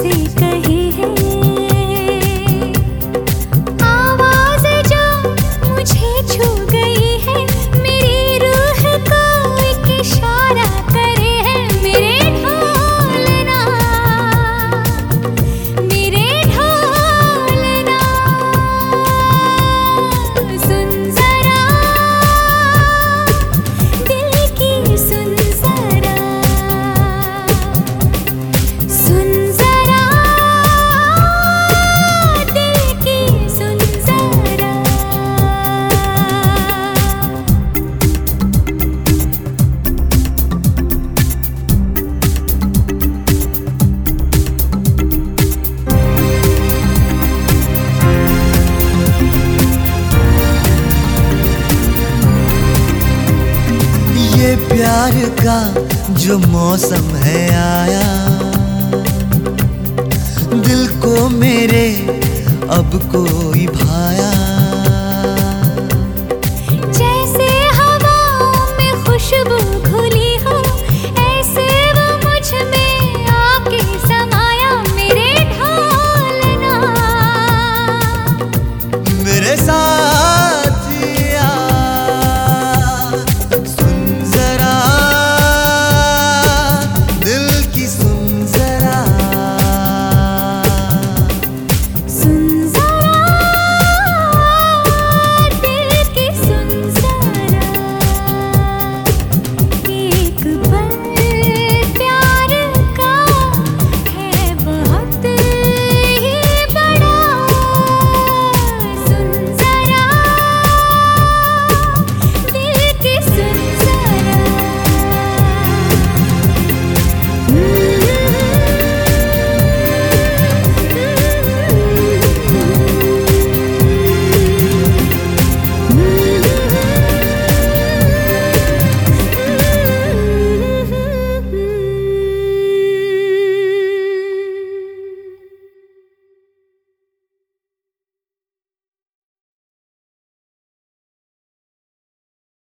से कही है प्यार का जो मौसम है आया। दिल को मेरे अब कोई भाया।